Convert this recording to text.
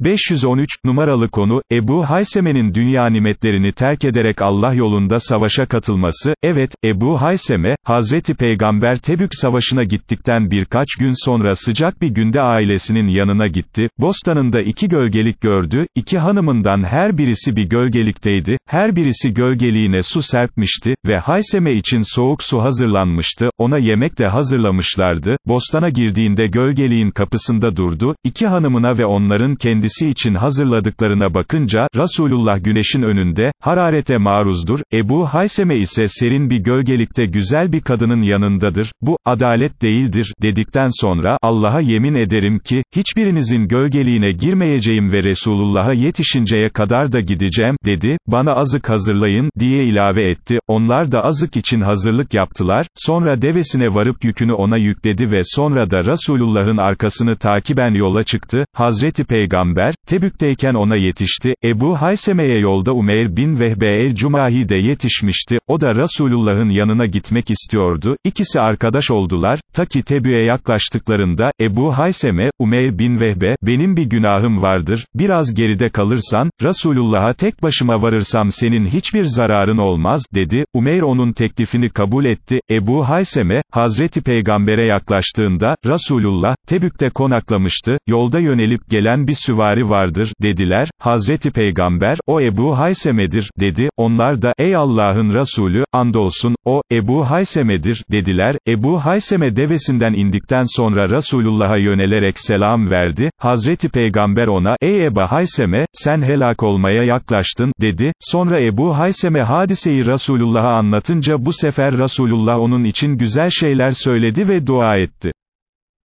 513, numaralı konu, Ebu Hayseme'nin dünya nimetlerini terk ederek Allah yolunda savaşa katılması, evet, Ebu Hayseme, Hazreti Peygamber Tebük Savaşı'na gittikten birkaç gün sonra sıcak bir günde ailesinin yanına gitti, bostanında iki gölgelik gördü, iki hanımından her birisi bir gölgelikteydi, her birisi gölgeliğine su serpmişti, ve Hayseme için soğuk su hazırlanmıştı, ona yemek de hazırlamışlardı, bostana girdiğinde gölgeliğin kapısında durdu, iki hanımına ve onların kendisi kendisi için hazırladıklarına bakınca, Resulullah güneşin önünde, hararete maruzdur, Ebu Hayseme ise serin bir gölgelikte güzel bir kadının yanındadır, bu, adalet değildir, dedikten sonra, Allah'a yemin ederim ki, hiçbirinizin gölgeliğine girmeyeceğim ve Resulullah'a yetişinceye kadar da gideceğim, dedi, bana azık hazırlayın, diye ilave etti, onlar da azık için hazırlık yaptılar, sonra devesine varıp yükünü ona yükledi ve sonra da Resulullah'ın arkasını takiben yola çıktı, Hazreti Peygamber, Peygamber, Tebük'teyken ona yetişti, Ebu Hayseme'ye yolda Umeyr bin Vehbe el-Cumahi de yetişmişti, o da Resulullah'ın yanına gitmek istiyordu, İkisi arkadaş oldular, ta ki Tebük'e yaklaştıklarında, Ebu Hayseme, Umeyr bin Vehbe, benim bir günahım vardır, biraz geride kalırsan, Resulullah'a tek başıma varırsam senin hiçbir zararın olmaz, dedi, Umeyr onun teklifini kabul etti, Ebu Hayseme, Hazreti Peygamber'e yaklaştığında, Resulullah, Tebük'te konaklamıştı, yolda yönelip gelen bir süvari vardır, dediler, Hazreti Peygamber, o Ebu Hayseme'dir, dedi, onlar da, ey Allah'ın Resulü, andolsun, o, Ebu Hayseme'dir, dediler, Ebu Hayseme devesinden indikten sonra Resulullah'a yönelerek selam verdi, Hazreti Peygamber ona, ey Ebu Hayseme, sen helak olmaya yaklaştın, dedi, sonra Ebu Hayseme hadiseyi Resulullah'a anlatınca bu sefer Resulullah onun için güzel şeyler söyledi ve dua etti.